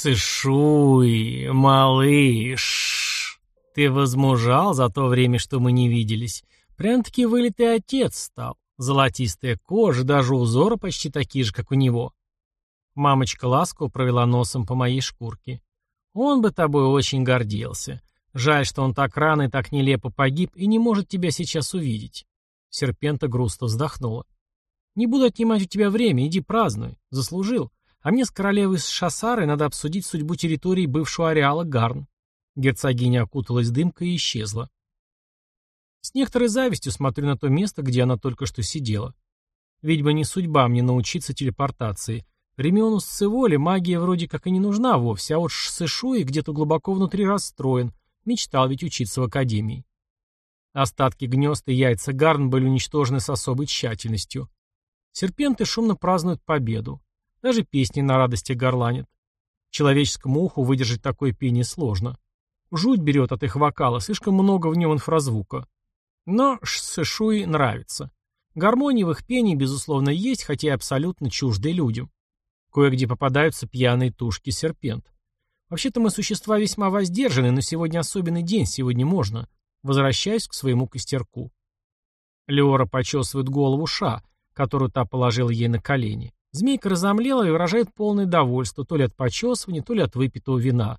«Сышуй, малыш, ты возмужал за то время, что мы не виделись. Прям-таки вылитый отец стал. Золотистая кожа, даже узоры почти такие же, как у него». Мамочка ласково провела носом по моей шкурке. «Он бы тобой очень гордился. Жаль, что он так рано и так нелепо погиб и не может тебя сейчас увидеть». Серпента грустно вздохнула. «Не буду отнимать у тебя время, иди празднуй. Заслужил. А мне с королевой с Шассарой надо обсудить судьбу территории бывшего ареала Гарн. Герцогиня окуталась дымкой и исчезла. С некоторой завистью смотрю на то место, где она только что сидела. Видимо, не судьба мне научиться телепортации. Ремиону Сцеволе магия вроде как и не нужна вовсе, а вот Сышуи где-то глубоко внутри расстроен. Мечтал ведь учиться в академии. Остатки гнезд и яйца Гарн были уничтожены с особой тщательностью. Серпенты шумно празднуют победу. Даже песни на радости горланят. Человеческому уху выдержать такое пение сложно. Жуть берет от их вокала, слишком много в нем инфразвука. Но Сэшуи нравится. Гармонии в их пении, безусловно, есть, хотя и абсолютно чуждые людям. Кое-где попадаются пьяные тушки серпент. Вообще-то мы существа весьма воздержаны, но сегодня особенный день, сегодня можно. Возвращаюсь к своему костерку. Леора почесывает голову Ша, которую та положила ей на колени. Змейка разомлела и выражает полное довольство то ли от почесывания, то ли от выпитого вина.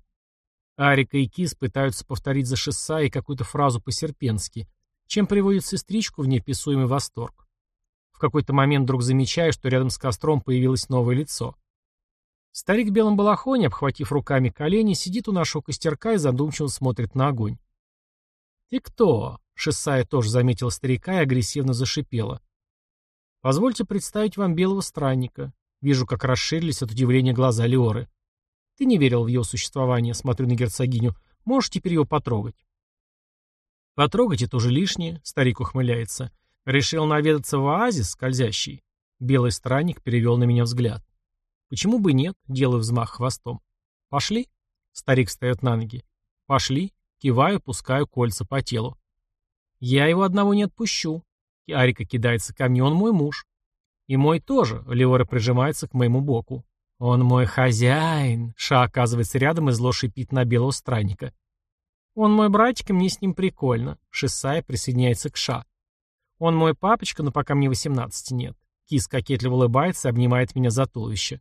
Арика и Кис пытаются повторить за шесса и какую-то фразу по-серпенски, чем приводит сестричку в неописуемый восторг. В какой-то момент вдруг замечаю, что рядом с костром появилось новое лицо. Старик в белом балахоне, обхватив руками колени, сидит у нашего костерка и задумчиво смотрит на огонь. «Ты кто?» — Шессая тоже заметила старика и агрессивно зашипела. Позвольте представить вам белого странника. Вижу, как расширились от удивления глаза Леоры. Ты не верил в его существование, смотрю на герцогиню. Можешь теперь его потрогать. Потрогать это уже лишнее, старик ухмыляется. Решил наведаться в оазис скользящий. Белый странник перевел на меня взгляд. Почему бы нет? Делаю взмах хвостом. Пошли? Старик встает на ноги. Пошли. Киваю, пускаю кольца по телу. Я его одного не отпущу. Арика кидается ко мне, он мой муж. И мой тоже, Леора прижимается к моему боку. Он мой хозяин. Ша оказывается рядом и зло шипит на белого странника. Он мой братик, и мне с ним прикольно. Шисая присоединяется к Ша. Он мой папочка, но пока мне восемнадцати нет. Кис кокетливо улыбается и обнимает меня за туловище.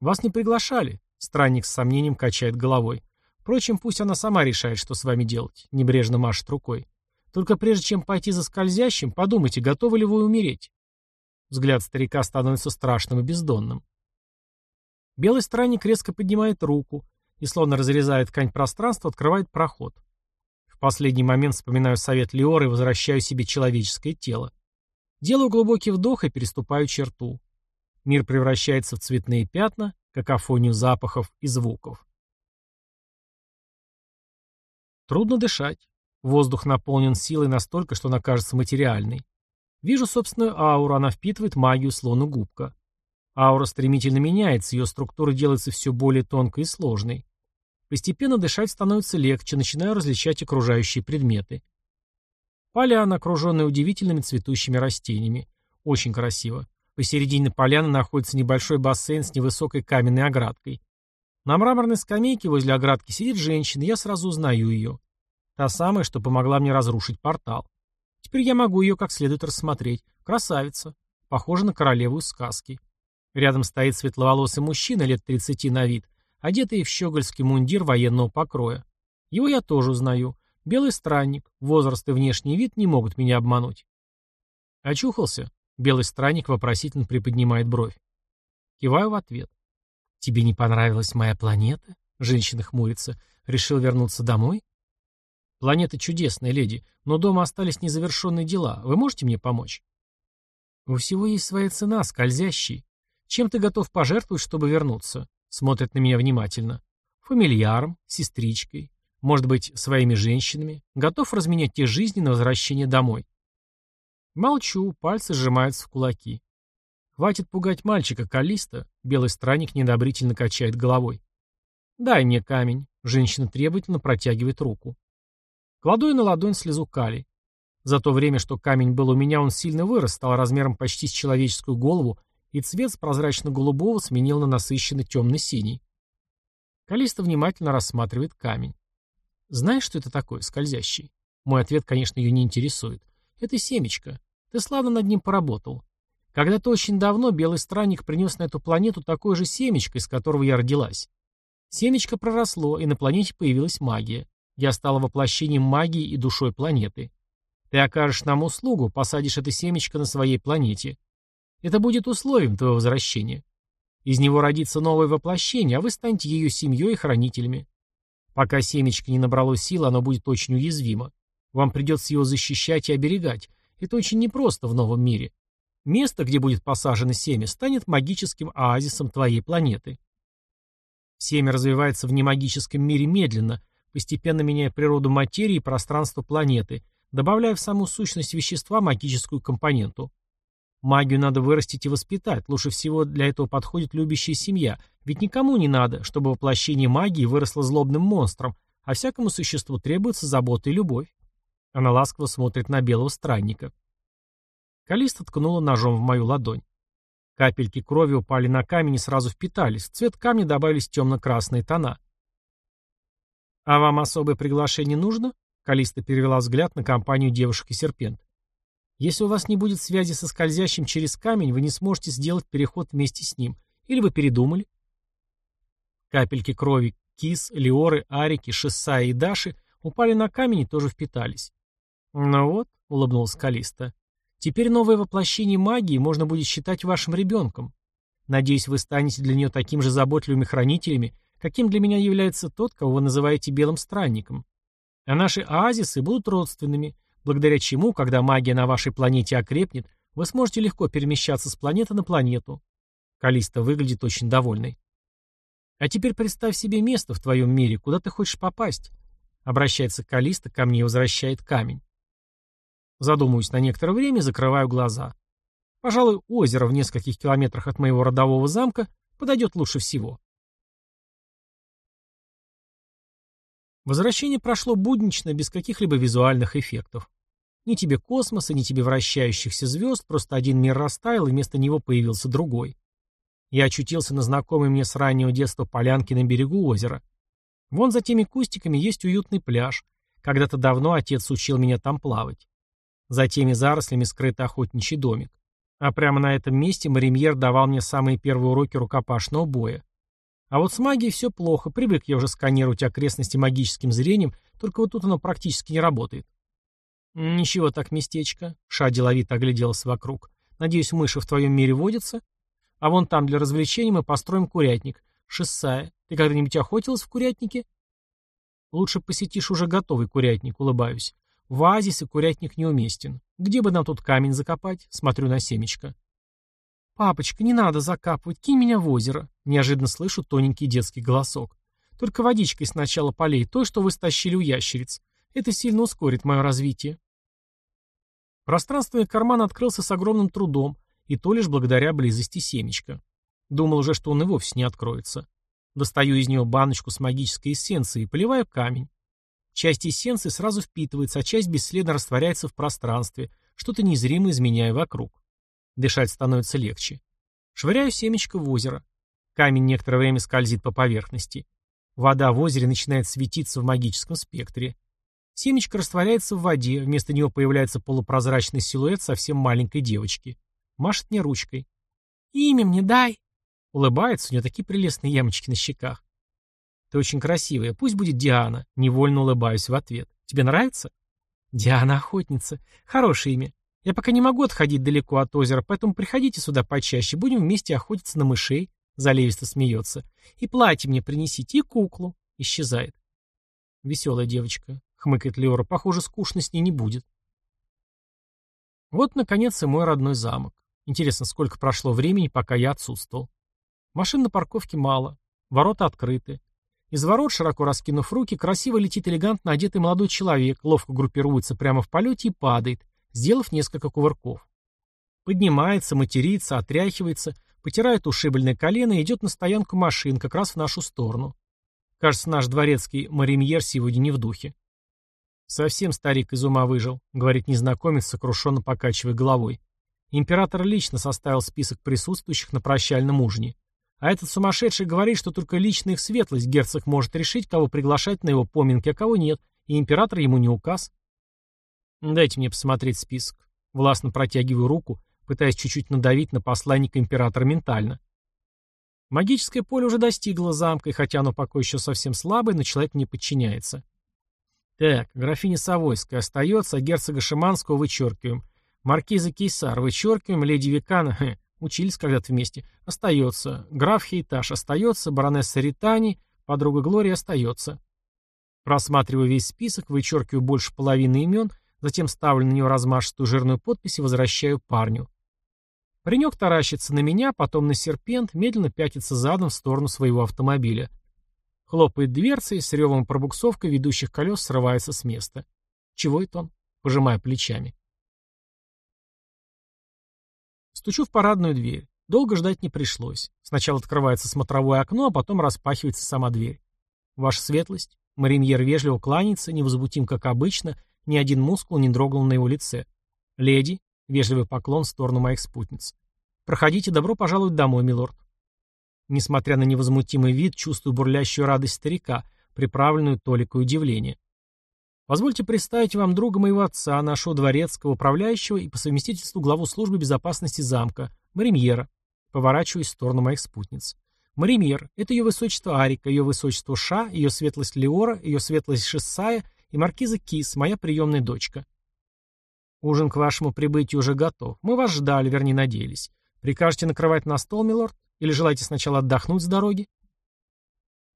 Вас не приглашали. Странник с сомнением качает головой. Впрочем, пусть она сама решает, что с вами делать. Небрежно машет рукой. Только прежде чем пойти за скользящим, подумайте, готовы ли вы умереть. Взгляд старика становится страшным и бездонным. Белый странник резко поднимает руку и, словно разрезая ткань пространства, открывает проход. В последний момент вспоминаю совет Леоры и возвращаю себе человеческое тело. Делаю глубокий вдох и переступаю черту. Мир превращается в цветные пятна, какофонию запахов и звуков. Трудно дышать. Воздух наполнен силой настолько, что она кажется материальной. Вижу собственную ауру, она впитывает магию словно губка. Аура стремительно меняется, ее структура делается все более тонкой и сложной. Постепенно дышать становится легче, начинаю различать окружающие предметы. Поляна, окруженная удивительными цветущими растениями. Очень красиво. Посередине поляны находится небольшой бассейн с невысокой каменной оградкой. На мраморной скамейке возле оградки сидит женщина, я сразу узнаю ее. Та самая, что помогла мне разрушить портал. Теперь я могу ее как следует рассмотреть. Красавица. Похожа на королеву из сказки. Рядом стоит светловолосый мужчина лет 30 на вид, одетый в щегольский мундир военного покроя. Его я тоже узнаю. Белый странник. Возраст и внешний вид не могут меня обмануть. Очухался? Белый странник вопросительно приподнимает бровь. Киваю в ответ. «Тебе не понравилась моя планета?» Женщина хмурится. «Решил вернуться домой?» Планета чудесная, леди, но дома остались незавершенные дела. Вы можете мне помочь? У всего есть своя цена, скользящий. Чем ты готов пожертвовать, чтобы вернуться? Смотрит на меня внимательно. Фамильяром, сестричкой, может быть, своими женщинами. Готов разменять те жизни на возвращение домой. Молчу, пальцы сжимаются в кулаки. Хватит пугать мальчика, Калиста. Белый странник недобрительно качает головой. Дай мне камень. Женщина требовательно протягивает руку. Кладу и на ладонь слезу калий. За то время, что камень был у меня, он сильно вырос, стал размером почти с человеческую голову, и цвет с прозрачно-голубого сменил на насыщенный темно-синий. Калиста внимательно рассматривает камень. Знаешь, что это такое, скользящий? Мой ответ, конечно, ее не интересует. Это семечко. Ты славно над ним поработал. Когда-то очень давно белый странник принес на эту планету такое же семечко, из которого я родилась. Семечко проросло, и на планете появилась магия. Я стала воплощением магии и душой планеты. Ты окажешь нам услугу, посадишь это семечко на своей планете. Это будет условием твоего возвращения. Из него родится новое воплощение, а вы станете ее семьей и хранителями. Пока семечко не набрало сил, оно будет очень уязвимо. Вам придется его защищать и оберегать. Это очень непросто в новом мире. Место, где будет посажено семя, станет магическим оазисом твоей планеты. Семя развивается в немагическом мире медленно, постепенно меняя природу материи и пространство планеты, добавляя в саму сущность вещества магическую компоненту. Магию надо вырастить и воспитать, лучше всего для этого подходит любящая семья, ведь никому не надо, чтобы воплощение магии выросло злобным монстром, а всякому существу требуется забота и любовь. Она ласково смотрит на белого странника. Калиста ткнула ножом в мою ладонь. Капельки крови упали на камень и сразу впитались. В цвет камня добавились темно-красные тона. «А вам особое приглашение нужно?» Калиста перевела взгляд на компанию девушек и серпент. Если у вас не будет связи со скользящим через камень, вы не сможете сделать переход вместе с ним. Или вы передумали? Капельки крови Кис, Леоры, Арики, Шисса и Даши упали на камень и тоже впитались. «Ну вот», — улыбнулся Калиста, — «теперь новое воплощение магии можно будет считать вашим ребенком. Надеюсь, вы станете для нее таким же заботливыми хранителями, каким для меня является тот, кого вы называете белым странником. А наши оазисы будут родственными, благодаря чему, когда магия на вашей планете окрепнет, вы сможете легко перемещаться с планеты на планету. Калиста выглядит очень довольной. А теперь представь себе место в твоем мире, куда ты хочешь попасть. Обращается Калиста, ко мне возвращает камень. Задумываюсь на некоторое время и закрываю глаза. Пожалуй, озеро в нескольких километрах от моего родового замка подойдет лучше всего. Возвращение прошло буднично, без каких-либо визуальных эффектов. Ни тебе космоса, ни тебе вращающихся звезд, просто один мир растаял, и вместо него появился другой. Я очутился на знакомой мне с раннего детства полянке на берегу озера. Вон за теми кустиками есть уютный пляж. Когда-то давно отец учил меня там плавать. За теми зарослями скрыт охотничий домик. А прямо на этом месте Маримьер давал мне самые первые уроки рукопашного боя. А вот с магией все плохо, привык я уже сканировать окрестности магическим зрением, только вот тут оно практически не работает. «Ничего так, местечко», — Ша деловито огляделась вокруг. «Надеюсь, мыши в твоем мире водятся? А вон там для развлечений мы построим курятник. Шессая, ты когда-нибудь охотилась в курятнике?» «Лучше посетишь уже готовый курятник», — улыбаюсь. «В оазисе курятник неуместен. Где бы нам тут камень закопать?» — смотрю на семечко. «Папочка, не надо закапывать, кинь меня в озеро», — неожиданно слышу тоненький детский голосок. «Только водичкой сначала полей, той, что вы стащили у ящериц. Это сильно ускорит мое развитие». Пространственный карман открылся с огромным трудом, и то лишь благодаря близости семечка. Думал уже, что он и вовсе не откроется. Достаю из него баночку с магической эссенцией и поливаю камень. Часть эссенции сразу впитывается, а часть бесследно растворяется в пространстве, что-то незримо изменяя вокруг. Дышать становится легче. Швыряю семечко в озеро. Камень некоторое время скользит по поверхности. Вода в озере начинает светиться в магическом спектре. Семечко растворяется в воде, вместо него появляется полупрозрачный силуэт совсем маленькой девочки. Машет мне ручкой. «Имя мне дай!» Улыбается, у нее такие прелестные ямочки на щеках. «Ты очень красивая, пусть будет Диана», невольно улыбаюсь в ответ. «Тебе нравится?» «Диана охотница. Хорошее имя. Я пока не могу отходить далеко от озера, поэтому приходите сюда почаще, будем вместе охотиться на мышей. Заливисто смеется. И платье мне принесите, и куклу. Исчезает. Веселая девочка, хмыкает Леора. Похоже, скучно с ней не будет. Вот, наконец, и мой родной замок. Интересно, сколько прошло времени, пока я отсутствовал. Машин на парковке мало. Ворота открыты. Из ворот, широко раскинув руки, красиво летит элегантно одетый молодой человек, ловко группируется прямо в полете и падает, сделав несколько кувырков. Поднимается, матерится, отряхивается, потирает ушибленное колено и идет на стоянку машин как раз в нашу сторону. Кажется, наш дворецкий Маримьер сегодня не в духе. «Совсем старик из ума выжил», — говорит незнакомец, сокрушенно покачивая головой. Император лично составил список присутствующих на прощальном ужине. А этот сумасшедший говорит, что только лично их светлость герцог может решить, кого приглашать на его поминки, а кого нет, и император ему не указ. Дайте мне посмотреть список. Властно протягиваю руку, пытаясь чуть-чуть надавить на посланника императора ментально. Магическое поле уже достигло замка, и хотя оно пока еще совсем слабое, но человек не подчиняется. Так, графиня Савойская остается, а герцога Шиманского вычеркиваем. Маркиза Кейсар вычеркиваем, леди Викана, хе, учились когда-то вместе, остается. Граф Хейташ остается, баронесса Ритани, подруга Глория остается. Просматриваю весь список, вычеркиваю больше половины имен, затем ставлю на него размашистую жирную подпись и возвращаю парню. Паренек таращится на меня, потом на серпент, медленно пятится задом в сторону своего автомобиля. Хлопает дверцей, с ревом пробуксовкой ведущих колес срывается с места. Чего это он? Пожимая плечами. Стучу в парадную дверь. Долго ждать не пришлось. Сначала открывается смотровое окно, а потом распахивается сама дверь. Ваша светлость. Мариньер вежливо кланяется, невозмутим, как обычно, ни один мускул не дрогнул на его лице. Леди. Вежливый поклон в сторону моих спутниц. Проходите, добро пожаловать домой, милорд. Несмотря на невозмутимый вид, чувствую бурлящую радость старика, приправленную толикой удивления. Позвольте представить вам друга моего отца, нашего дворецкого, управляющего и по совместительству главу службы безопасности замка, Маримьера. Поворачиваюсь в сторону моих спутниц. Маримьер — это ее высочество Арика, ее высочество Ша, ее светлость Леора, ее светлость Шессая и маркиза Кис, моя приемная дочка. Ужин к вашему прибытию уже готов. Мы вас ждали, вернее, надеялись. Прикажете накрывать на стол, милорд? Или желаете сначала отдохнуть с дороги?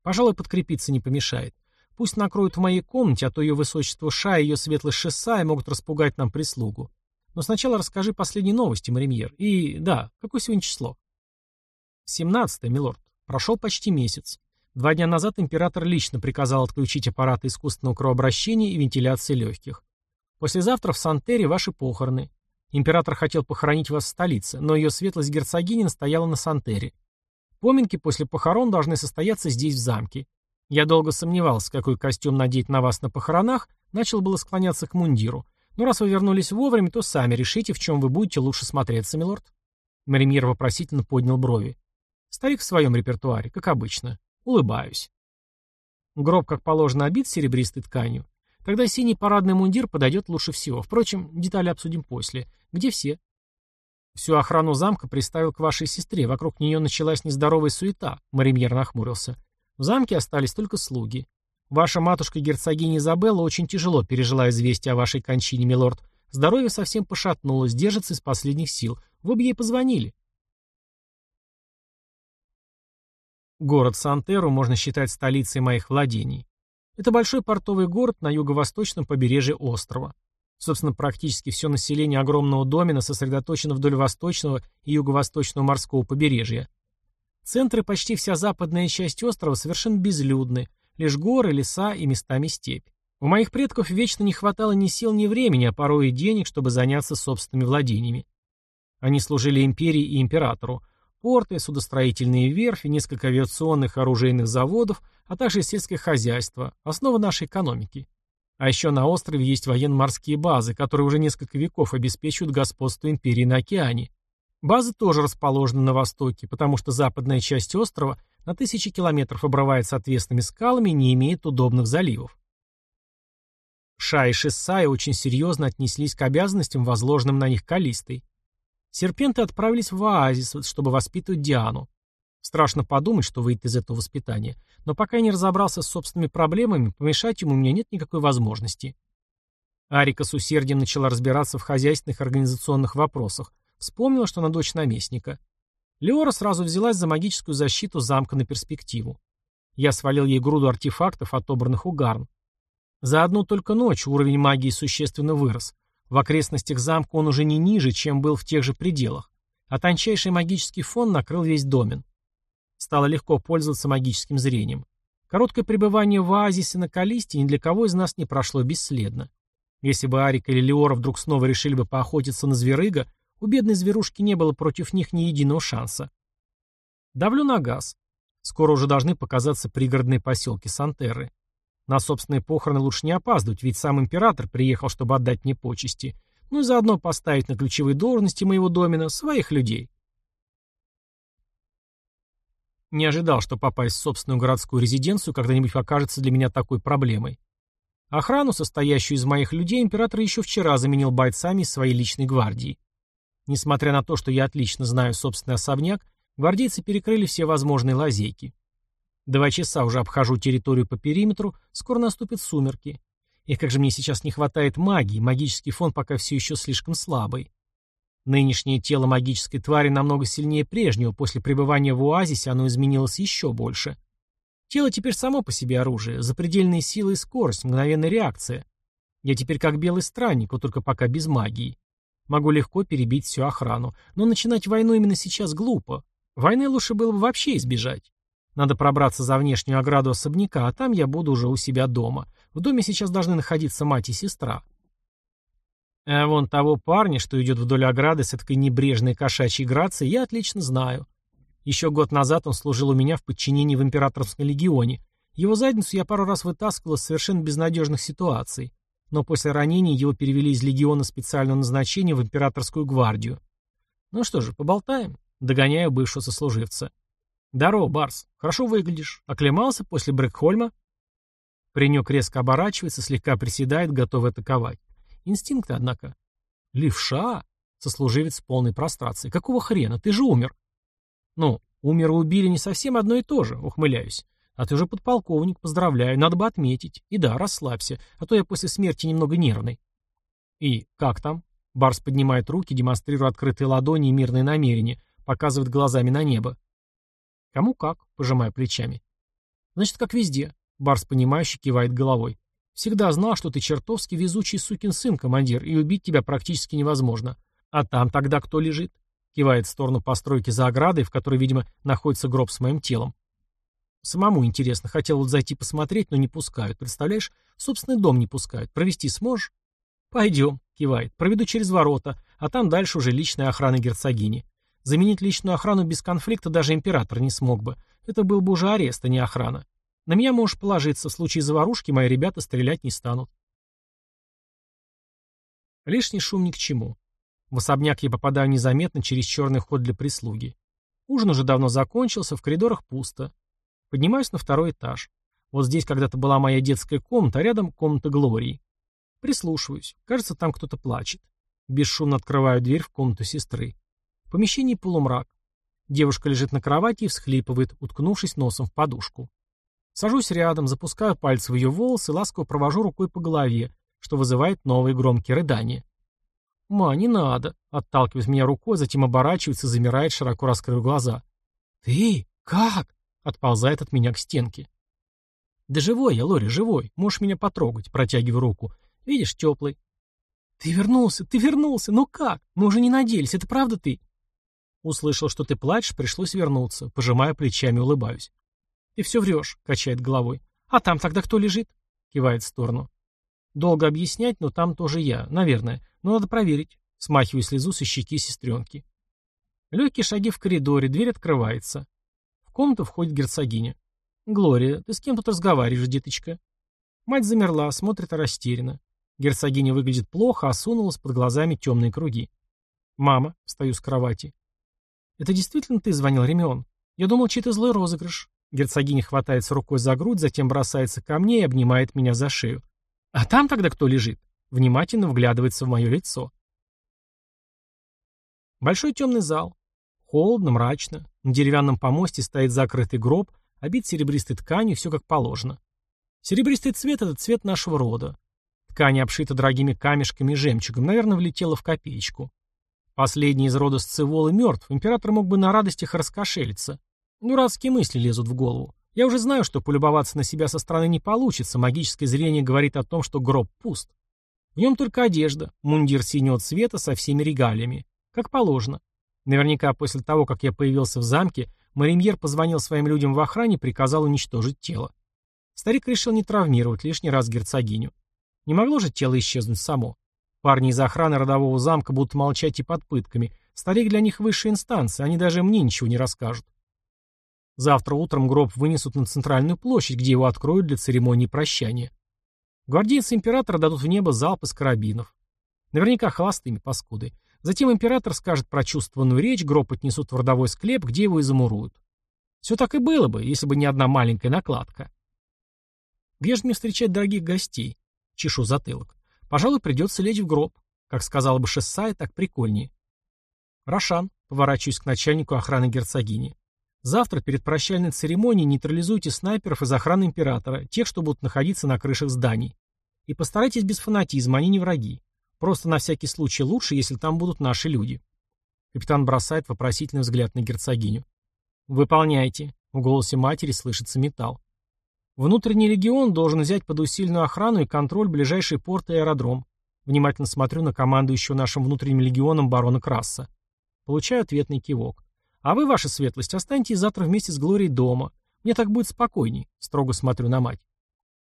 Пожалуй, подкрепиться не помешает. Пусть накроют в моей комнате, а то ее высочество Ша и ее светлость Шесая могут распугать нам прислугу. Но сначала расскажи последние новости, Маримьер. И, да, какое сегодня число? 17 милорд. Прошел почти месяц. Два дня назад император лично приказал отключить аппараты искусственного кровообращения и вентиляции легких. Послезавтра в Сантере ваши похороны. Император хотел похоронить вас в столице, но ее светлость герцогиня стояла на Сантере. Поминки после похорон должны состояться здесь, в замке. Я долго сомневался, какой костюм надеть на вас на похоронах, начал было склоняться к мундиру. Но раз вы вернулись вовремя, то сами решите, в чем вы будете лучше смотреться, милорд. Маримир вопросительно поднял брови. Старик в своем репертуаре, как обычно. Улыбаюсь. Гроб, как положено, обит серебристой тканью. Тогда синий парадный мундир подойдет лучше всего. Впрочем, детали обсудим после. Где все? Всю охрану замка приставил к вашей сестре. Вокруг нее началась нездоровая суета. Маримьер нахмурился. В замке остались только слуги. Ваша матушка-герцогиня Изабелла очень тяжело пережила известие о вашей кончине, милорд. Здоровье совсем пошатнулось, держится из последних сил. Вы бы ей позвонили. Город Сантеру можно считать столицей моих владений. Это большой портовый город на юго-восточном побережье острова. Собственно, практически все население огромного домена сосредоточено вдоль восточного и юго-восточного морского побережья. Центры почти вся западная часть острова совершенно безлюдны, лишь горы, леса и местами степь. У моих предков вечно не хватало ни сил, ни времени, а порой и денег, чтобы заняться собственными владениями. Они служили империи и императору, порты, судостроительные верфи, несколько авиационных оружейных заводов, а также сельское хозяйство, основа нашей экономики. А еще на острове есть военно-морские базы, которые уже несколько веков обеспечивают господство империи на океане. Базы тоже расположены на востоке, потому что западная часть острова на тысячи километров обрывается отвесными скалами и не имеет удобных заливов. Ша и Шессай очень серьезно отнеслись к обязанностям, возложенным на них Калистой. Серпенты отправились в оазис, чтобы воспитывать Диану. Страшно подумать, что выйдет из этого воспитания. Но пока я не разобрался с собственными проблемами, помешать ему у меня нет никакой возможности. Арика с усердием начала разбираться в хозяйственных организационных вопросах. Вспомнила, что она дочь наместника. Леора сразу взялась за магическую защиту замка на перспективу. Я свалил ей груду артефактов, отобранных у Гарн. За одну только ночь уровень магии существенно вырос. В окрестностях замка он уже не ниже, чем был в тех же пределах, а тончайший магический фон накрыл весь домен. Стало легко пользоваться магическим зрением. Короткое пребывание в оазисе на Калисте ни для кого из нас не прошло бесследно. Если бы Арик или Леора вдруг снова решили бы поохотиться на зверыга, у бедной зверушки не было против них ни единого шанса. Давлю на газ. Скоро уже должны показаться пригородные поселки Сантерры. На собственные похороны лучше не опаздывать, ведь сам император приехал, чтобы отдать мне почести, ну и заодно поставить на ключевые должности моего домена своих людей. Не ожидал, что попасть в собственную городскую резиденцию когда-нибудь окажется для меня такой проблемой. Охрану, состоящую из моих людей, император еще вчера заменил бойцами своей личной гвардии. Несмотря на то, что я отлично знаю собственный особняк, гвардейцы перекрыли все возможные лазейки. Два часа уже обхожу территорию по периметру, скоро наступят сумерки. И как же мне сейчас не хватает магии, магический фон пока все еще слишком слабый. Нынешнее тело магической твари намного сильнее прежнего, после пребывания в оазисе оно изменилось еще больше. Тело теперь само по себе оружие, запредельные силы и скорость, мгновенная реакция. Я теперь как белый странник, вот только пока без магии. Могу легко перебить всю охрану, но начинать войну именно сейчас глупо. Войны лучше было бы вообще избежать. Надо пробраться за внешнюю ограду особняка, а там я буду уже у себя дома. В доме сейчас должны находиться мать и сестра. А вон того парня, что идет вдоль ограды с этой небрежной кошачьей грацией, я отлично знаю. Еще год назад он служил у меня в подчинении в императорском легионе. Его задницу я пару раз вытаскивал из совершенно безнадежных ситуаций. Но после ранения его перевели из легиона специального назначения в императорскую гвардию. Ну что же, поболтаем. Догоняю бывшего сослуживца. «Здорово, Барс. Хорошо выглядишь. Оклемался после Брэкхольма?» Паренек резко оборачивается, слегка приседает, готовый атаковать. Инстинкты, однако. Левша? Сослуживец полной прострации. Какого хрена? Ты же умер. Ну, умер и убили не совсем одно и то же, ухмыляюсь. А ты уже подполковник, поздравляю, надо бы отметить. И да, расслабься, а то я после смерти немного нервный. И как там? Барс поднимает руки, демонстрируя открытые ладони и мирные намерения, показывает глазами на небо. Кому как, пожимая плечами. Значит, как везде. Барс, понимающе кивает головой. Всегда знал, что ты чертовски везучий сукин сын, командир, и убить тебя практически невозможно. А там тогда кто лежит? Кивает в сторону постройки за оградой, в которой, видимо, находится гроб с моим телом. Самому интересно. Хотел вот зайти посмотреть, но не пускают. Представляешь? Собственный дом не пускают. Провести сможешь? Пойдем, кивает. Проведу через ворота, а там дальше уже личная охрана герцогини. Заменить личную охрану без конфликта даже император не смог бы. Это был бы уже арест, а не охрана. На меня можешь положиться, в случае заварушки мои ребята стрелять не станут. Лишний шум ни к чему. В особняк я попадаю незаметно через черный ход для прислуги. Ужин уже давно закончился, в коридорах пусто. Поднимаюсь на второй этаж. Вот здесь когда-то была моя детская комната, а рядом комната Глории. Прислушиваюсь. Кажется, там кто-то плачет. Бесшумно открываю дверь в комнату сестры. Помещении полумрак. Девушка лежит на кровати и всхлипывает, уткнувшись носом в подушку. Сажусь рядом, запускаю пальцы в ее волосы, ласково провожу рукой по голове, что вызывает новые громкие рыдания. «Ма, не надо», — отталкивает меня рукой, затем оборачивается, замирает, широко раскрыв глаза. «Ты? Как?» — отползает от меня к стенке. «Да живой я, Лори, живой. Можешь меня потрогать», — протягиваю руку. «Видишь, теплый». «Ты вернулся, ты вернулся. Ну как? Мы уже не надеялись. Это правда ты?» Услышал, что ты плачешь, пришлось вернуться. Пожимая плечами, улыбаюсь. «Ты все врешь», — качает головой. «А там тогда кто лежит?» — кивает в сторону. «Долго объяснять, но там тоже я, наверное. Но надо проверить». Смахиваю слезу со щеки сестренки. Легкие шаги в коридоре, дверь открывается. В комнату входит герцогиня. «Глория, ты с кем тут разговариваешь, деточка?» Мать замерла, смотрит растерянно. Герцогиня выглядит плохо, осунулась, под глазами темные круги. «Мама», — встаю с кровати. «Это действительно ты звонил, Ремион? Я думал, чей-то злой розыгрыш. Герцогиня хватается рукой за грудь, затем бросается ко мне и обнимает меня за шею. «А там тогда кто лежит?» Внимательно вглядывается в мое лицо. Большой темный зал. Холодно, мрачно. На деревянном помосте стоит закрытый гроб, обит серебристой тканью, все как положено. Серебристый цвет — это цвет нашего рода. Ткань обшита дорогими камешками и жемчугом, наверное, влетела в копеечку. Последний из рода Сцеволы мертв, император мог бы на радостях раскошелиться. Дурацкие мысли лезут в голову. Я уже знаю, что полюбоваться на себя со стороны не получится, магическое зрение говорит о том, что гроб пуст. В нем только одежда, мундир синего цвета со всеми регалиями. Как положено. Наверняка после того, как я появился в замке, Маримьер позвонил своим людям в охране и приказал уничтожить тело. Старик решил не травмировать лишний раз герцогиню. Не могло же тело исчезнуть само. Парни из охраны родового замка будут молчать и под пытками. Старик для них высшая инстанция, они даже мне ничего не расскажут. Завтра утром гроб вынесут на центральную площадь, где его откроют для церемонии прощания. Гвардейцы императора дадут в небо залп из карабинов. Наверняка холостыми паскуды. Затем император скажет прочувствованную речь, гроб отнесут в родовой склеп, где его и замуруют. Все так и было бы, если бы не одна маленькая накладка. Где же мне встречать дорогих гостей? Чешу затылок. Пожалуй, придется лечь в гроб. Как сказала бы Шессая, так прикольнее. Рошан, поворачиваюсь к начальнику охраны герцогини. Завтра перед прощальной церемонией нейтрализуйте снайперов из охраны императора, тех, что будут находиться на крышах зданий. И постарайтесь без фанатизма, они не враги. Просто на всякий случай лучше, если там будут наши люди. Капитан бросает вопросительный взгляд на герцогиню. «Выполняйте». В голосе матери слышится металл. Внутренний легион должен взять под усиленную охрану и контроль ближайший порт и аэродром. Внимательно смотрю на командующего нашим внутренним легионом барона Краса. Получаю ответный кивок. А вы, ваша светлость, останьтесь завтра вместе с Глорией дома. Мне так будет спокойней. Строго смотрю на мать.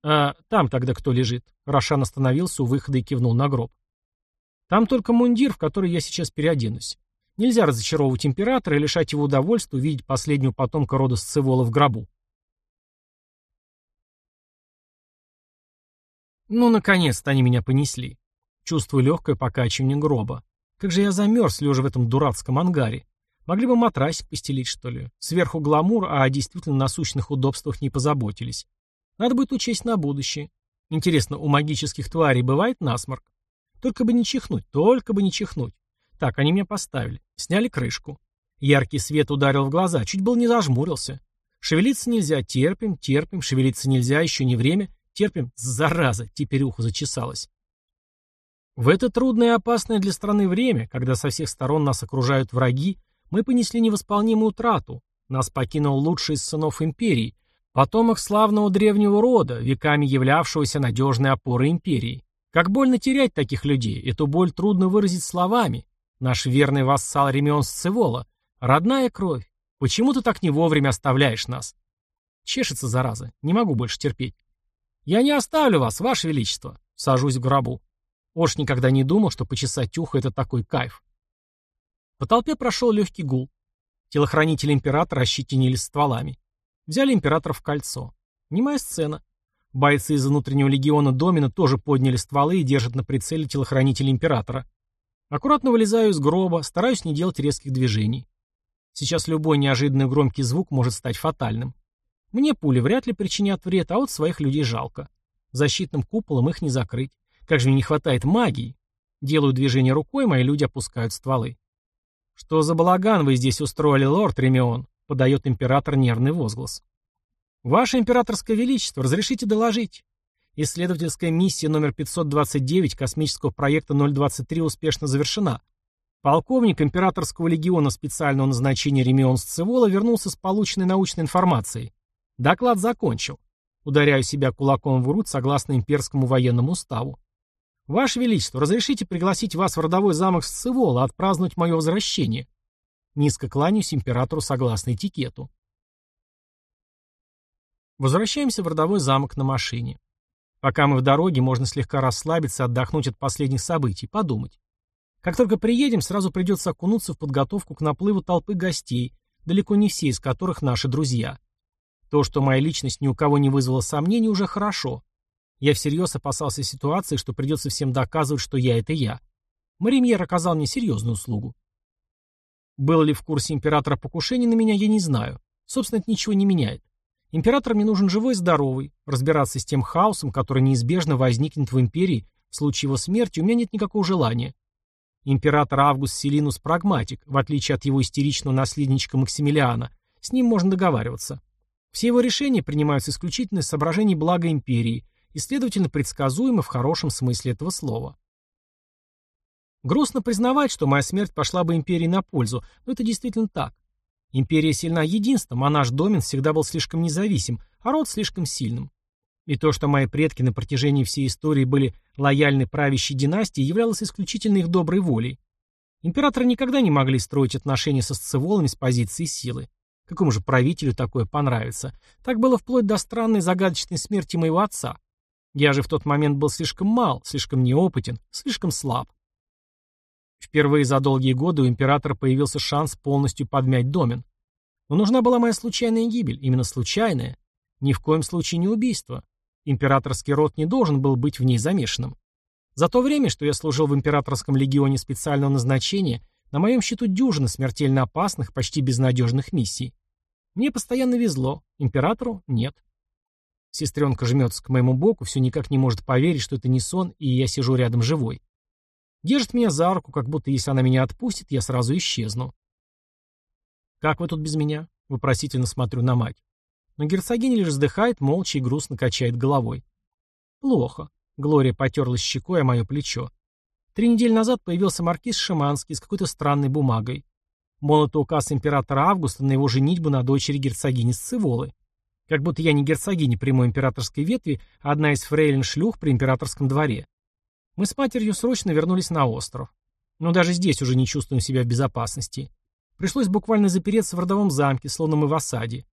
А там тогда кто лежит? Рошан остановился у выхода и кивнул на гроб. Там только мундир, в который я сейчас переоденусь. Нельзя разочаровывать императора и лишать его удовольствия увидеть последнего потомка рода Сцевола в гробу. Ну, наконец-то они меня понесли. Чувствую легкое покачивание гроба. Как же я замерз, лежа в этом дурацком ангаре. Могли бы матрасик постелить, что ли? Сверху гламур, а о действительно насущных удобствах не позаботились. Надо будет учесть на будущее. Интересно, у магических тварей бывает насморк? Только бы не чихнуть, только бы не чихнуть. Так, они меня поставили. Сняли крышку. Яркий свет ударил в глаза, чуть был не зажмурился. Шевелиться нельзя, терпим, терпим, шевелиться нельзя, еще не время, терпим, зараза, теперь ухо зачесалось. В это трудное и опасное для страны время, когда со всех сторон нас окружают враги, мы понесли невосполнимую утрату. Нас покинул лучший из сынов империи, потомок славного древнего рода, веками являвшегося надежной опорой империи. Как больно терять таких людей, эту боль трудно выразить словами. Наш верный вассал Ремион Сцевола, родная кровь, почему ты так не вовремя оставляешь нас? Чешется, зараза, не могу больше терпеть. Я не оставлю вас, ваше величество, сажусь в гробу. Ош никогда не думал, что почесать ухо — это такой кайф. По толпе прошел легкий гул. Телохранители императора ощетинились стволами. Взяли императора в кольцо. Немая сцена. Бойцы из внутреннего легиона Домина тоже подняли стволы и держат на прицеле телохранителя императора. Аккуратно вылезаю из гроба, стараюсь не делать резких движений. Сейчас любой неожиданный громкий звук может стать фатальным. Мне пули вряд ли причинят вред, а вот своих людей жалко. Защитным куполом их не закрыть. Как же мне не хватает магии. Делаю движение рукой, мои люди опускают стволы. «Что за балаган вы здесь устроили, лорд Ремион?» — подает император нервный возглас. «Ваше императорское величество, разрешите доложить?» Исследовательская миссия номер 529 космического проекта 023 успешно завершена. Полковник императорского легиона специального назначения Ремион Сцевола вернулся с полученной научной информацией. Доклад закончил. Ударяю себя кулаком в грудь согласно имперскому военному уставу. «Ваше Величество, разрешите пригласить вас в родовой замок Сцевола отпраздновать мое возвращение?» Низко кланяюсь императору согласно этикету. Возвращаемся в родовой замок на машине. Пока мы в дороге, можно слегка расслабиться, отдохнуть от последних событий, подумать. Как только приедем, сразу придется окунуться в подготовку к наплыву толпы гостей, далеко не все из которых наши друзья. То, что моя личность ни у кого не вызвала сомнений, уже хорошо. Я всерьез опасался ситуации, что придется всем доказывать, что я — это я. Маримьер оказал мне серьезную услугу. Было ли в курсе императора покушений на меня, я не знаю. Собственно, это ничего не меняет. Император мне нужен живой и здоровый. Разбираться с тем хаосом, который неизбежно возникнет в империи в случае его смерти, у меня нет никакого желания. Император Август Селинус прагматик, в отличие от его истеричного наследничка Максимилиана. С ним можно договариваться. Все его решения принимаются исключительно из соображений блага империи, и, следовательно, предсказуемо в хорошем смысле этого слова. Грустно признавать, что моя смерть пошла бы империи на пользу, но это действительно так. Империя сильна единством, а наш домен всегда был слишком независим, а род слишком сильным. И то, что мои предки на протяжении всей истории были лояльны правящей династии, являлось исключительно их доброй волей. Императоры никогда не могли строить отношения со сцеволами с позиции силы. Какому же правителю такое понравится? Так было вплоть до странной загадочной смерти моего отца. Я же в тот момент был слишком мал, слишком неопытен, слишком слаб. Впервые за долгие годы у императора появился шанс полностью подмять домен. Но нужна была моя случайная гибель, именно случайная. Ни в коем случае не убийство. Императорский род не должен был быть в ней замешанным. За то время, что я служил в императорском легионе специального назначения, на моем счету дюжина смертельно опасных, почти безнадежных миссий. Мне постоянно везло, императору нет. Сестренка жмется к моему боку, все никак не может поверить, что это не сон, и я сижу рядом живой. Держит меня за руку, как будто если она меня отпустит, я сразу исчезну. «Как вы тут без меня?» — вопросительно смотрю на мать. Но герцогиня лишь вздыхает, молча и грустно качает головой. «Плохо». Глория потерлась щекой о мое плечо. Три недели назад появился маркиз Шиманский с какой-то странной бумагой. Мол, это указ императора Августа на его женитьбу на дочери герцогини Сцеволы. Как будто я не герцогиня прямой императорской ветви, а одна из фрейлин-шлюх при императорском дворе. Мы с матерью срочно вернулись на остров. Но даже здесь уже не чувствуем себя в безопасности. Пришлось буквально запереться в родовом замке, словно мы в осаде.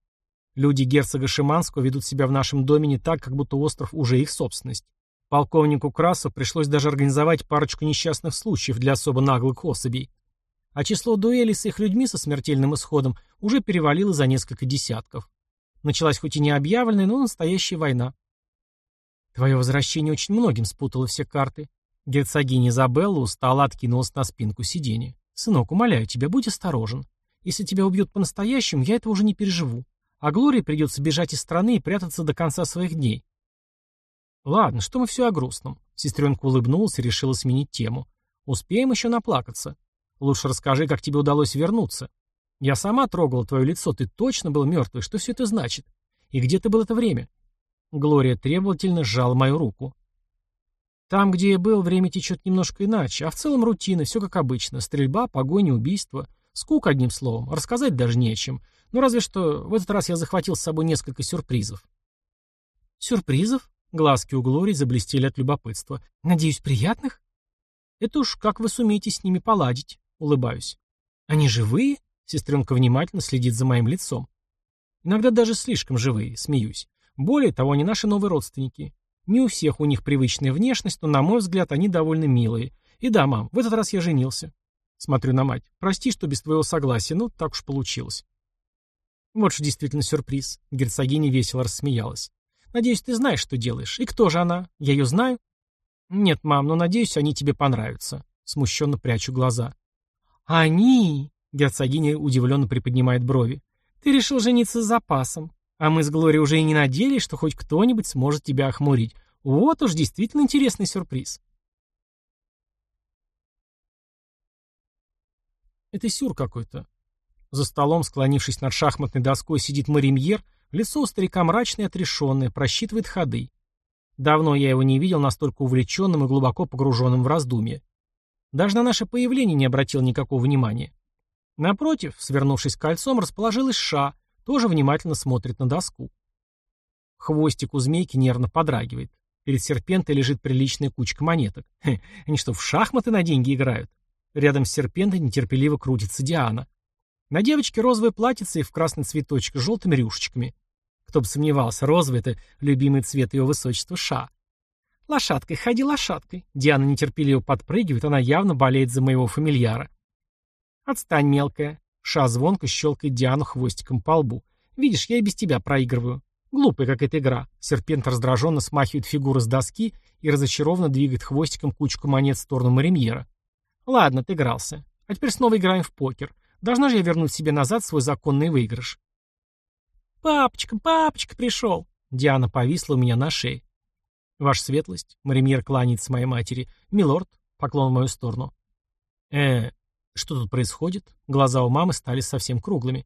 Люди герцога Шиманского ведут себя в нашем доме не так, как будто остров уже их собственность. Полковнику Красу пришлось даже организовать парочку несчастных случаев для особо наглых особей. А число дуэлей с их людьми со смертельным исходом уже перевалило за несколько десятков. Началась хоть и не объявленная, но настоящая война. Твое возвращение очень многим спутало все карты. Герцогиня Изабелла устала откинулась на спинку сиденья. Сынок, умоляю тебя, будь осторожен. Если тебя убьют по-настоящему, я этого уже не переживу. А Глории придется бежать из страны и прятаться до конца своих дней. Ладно, что мы все о грустном. Сестренка улыбнулась и решила сменить тему. Успеем еще наплакаться. Лучше расскажи, как тебе удалось вернуться. Я сама трогала твое лицо, ты точно был мертвый. Что все это значит? И где ты был это время?» Глория требовательно сжала мою руку. «Там, где я был, время течет немножко иначе, а в целом рутина, все как обычно. Стрельба, погоня, убийство. Скука, одним словом. Рассказать даже не о. Ну, разве что в этот раз я захватил с собой несколько сюрпризов». «Сюрпризов?» Глазки у Глории заблестели от любопытства. «Надеюсь, приятных?» «Это уж как вы сумеете с ними поладить», — улыбаюсь. «Они живые?» Сестренка внимательно следит за моим лицом. Иногда даже слишком живые, смеюсь. Более того, они наши новые родственники. Не у всех у них привычная внешность, но, на мой взгляд, они довольно милые. И да, мам, в этот раз я женился. Смотрю на мать. Прости, что без твоего согласия, но так уж получилось. Вот же действительно сюрприз. Герцогиня весело рассмеялась. Надеюсь, ты знаешь, что делаешь. И кто же она? Я ее знаю? Нет, мам, но надеюсь, они тебе понравятся. Смущенно прячу глаза. Они? Герцогиня удивленно приподнимает брови. «Ты решил жениться с запасом. А мы с Глорией уже и не надеялись, что хоть кто-нибудь сможет тебя охмурить. Вот уж действительно интересный сюрприз». Это сюр какой-то. За столом, склонившись над шахматной доской, сидит Маримьер, лицо у старика мрачное и отрешенное, просчитывает ходы. Давно я его не видел настолько увлеченным и глубоко погруженным в раздумье. Даже на наше появление не обратил никакого внимания. Напротив, свернувшись кольцом, расположилась Ша, тоже внимательно смотрит на доску. Хвостик у змейки нервно подрагивает. Перед серпентой лежит приличная кучка монеток. Хе, они что, в шахматы на деньги играют? Рядом с серпентой нетерпеливо крутится Диана. На девочке розовое платьице и в красный цветочек с желтыми рюшечками. Кто бы сомневался, розовый — это любимый цвет ее высочества Ша. «Лошадкой, ходи лошадкой». Диана нетерпеливо подпрыгивает, она явно болеет за моего фамильяра. «Отстань, мелкая». Ша звонко щелкает Диану хвостиком по лбу. «Видишь, я и без тебя проигрываю. Глупая какая-то игра». Серпент раздраженно смахивает фигуру с доски и разочарованно двигает хвостиком кучку монет в сторону Маримьера. «Ладно, ты игрался. А теперь снова играем в покер. Должна же я вернуть себе назад свой законный выигрыш». «Папочка, папочка пришел!» Диана повисла у меня на шее. «Ваша светлость», — Маримьер кланяется моей матери, — «милорд», — поклон в мою сторону. «Э, что тут происходит? Глаза у мамы стали совсем круглыми.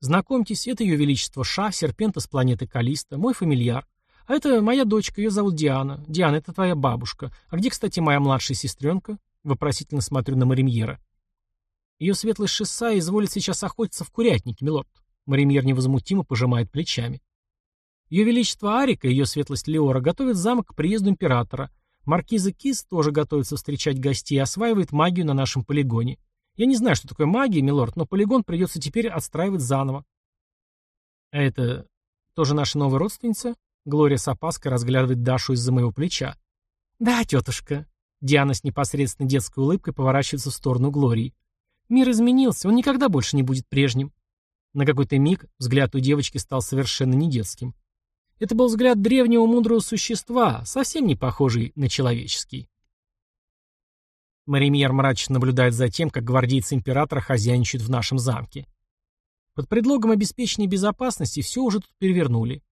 Знакомьтесь, это ее величество Ша, серпента с планеты Калиста, мой фамильяр. А это моя дочка, ее зовут Диана. Диана, это твоя бабушка. А где, кстати, моя младшая сестренка? Вопросительно смотрю на Маримьера. Ее светлость Шисса изволит сейчас охотиться в курятнике, милорд. Маримьер невозмутимо пожимает плечами. Ее величество Арика и ее светлость Леора готовят замок к приезду императора. Маркиза Кис тоже готовится встречать гостей и осваивает магию на нашем полигоне. Я не знаю, что такое магия, милорд, но полигон придется теперь отстраивать заново. А это тоже наша новая родственница? Глория с опаской разглядывает Дашу из-за моего плеча. Да, тетушка. Диана с непосредственно детской улыбкой поворачивается в сторону Глории. Мир изменился, он никогда больше не будет прежним. На какой-то миг взгляд у девочки стал совершенно не детским. Это был взгляд древнего мудрого существа, совсем не похожий на человеческий. Маримьер мрачно наблюдает за тем, как гвардейцы императора хозяйничают в нашем замке. Под предлогом обеспечения безопасности все уже тут перевернули.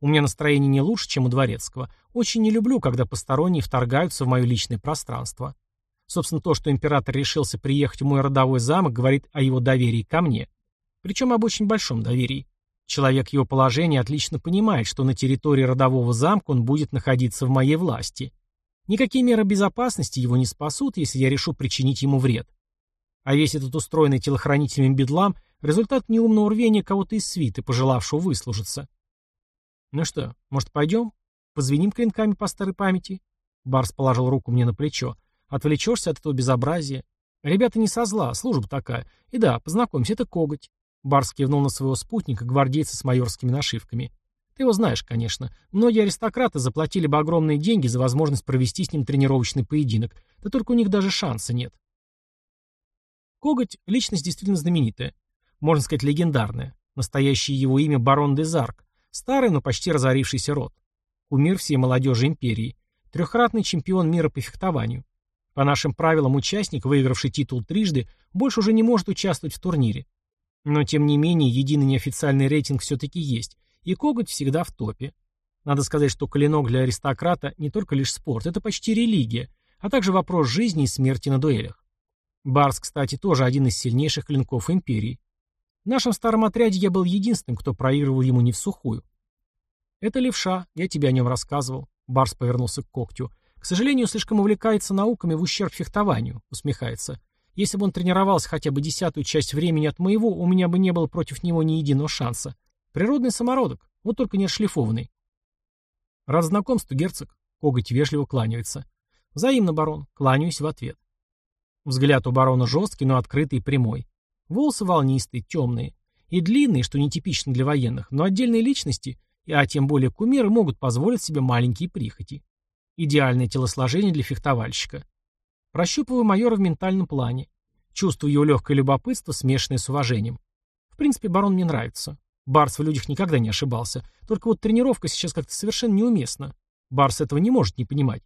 У меня настроение не лучше, чем у Дворецкого. Очень не люблю, когда посторонние вторгаются в мое личное пространство. Собственно, то, что император решился приехать в мой родовой замок, говорит о его доверии ко мне. Причем об очень большом доверии. Человек его положения отлично понимает, что на территории родового замка он будет находиться в моей власти. Никакие меры безопасности его не спасут, если я решу причинить ему вред. А весь этот устроенный телохранителями бедлам – результат неумного рвения кого-то из свиты, пожелавшего выслужиться. «Ну что, может, пойдем? Позвеним клинками по старой памяти?» Барс положил руку мне на плечо. «Отвлечешься от этого безобразия. Ребята не со зла, служба такая. И да, познакомься, это коготь». Барс кивнул на своего спутника, гвардейца с майорскими нашивками. «Ты его знаешь, конечно. Многие аристократы заплатили бы огромные деньги за возможность провести с ним тренировочный поединок, да только у них даже шанса нет». Коготь — личность действительно знаменитая. Можно сказать, легендарная. Настоящее его имя — барон Дезарк. Старый, но почти разорившийся род. Кумир всей молодежи империи. Трехкратный чемпион мира по фехтованию. По нашим правилам, участник, выигравший титул трижды, больше уже не может участвовать в турнире. Но, тем не менее, единый неофициальный рейтинг все-таки есть, и коготь всегда в топе. Надо сказать, что клинок для аристократа не только лишь спорт, это почти религия, а также вопрос жизни и смерти на дуэлях. Барс, кстати, тоже один из сильнейших клинков империи. В нашем старом отряде я был единственным, кто проигрывал ему не в сухую. «Это левша, я тебе о нем рассказывал». Барс повернулся к когтю. «К сожалению, слишком увлекается науками в ущерб фехтованию», — усмехается. «Если бы он тренировался хотя бы десятую часть времени от моего, у меня бы не было против него ни единого шанса. Природный самородок, вот только не отшлифованный». «Рад знакомству, герцог», — коготь вежливо кланяется. «Взаимно, барон», — кланяюсь в ответ. Взгляд у барона жесткий, но открытый и прямой. Волосы волнистые, темные. И длинные, что нетипично для военных, но отдельные личности, а тем более кумиры, могут позволить себе маленькие прихоти. Идеальное телосложение для фехтовальщика. Прощупываю майора в ментальном плане. Чувствую его легкое любопытство, смешанное с уважением. В принципе, барон мне нравится. Барс в людях никогда не ошибался. Только вот тренировка сейчас как-то совершенно неуместна. Барс этого не может не понимать.